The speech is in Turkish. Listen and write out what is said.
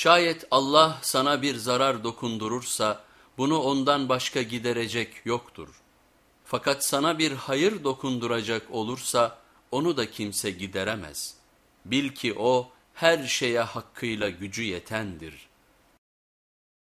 Şayet Allah sana bir zarar dokundurursa bunu ondan başka giderecek yoktur. Fakat sana bir hayır dokunduracak olursa onu da kimse gideremez. Bil ki o her şeye hakkıyla gücü yetendir.''